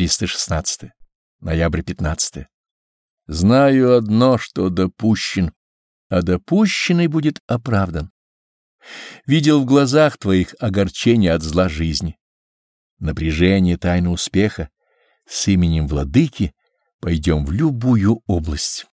316. Ноябрь 15. Знаю одно, что допущен, а допущенный будет оправдан. Видел в глазах твоих огорчение от зла жизни. Напряжение тайны успеха с именем владыки пойдем в любую область.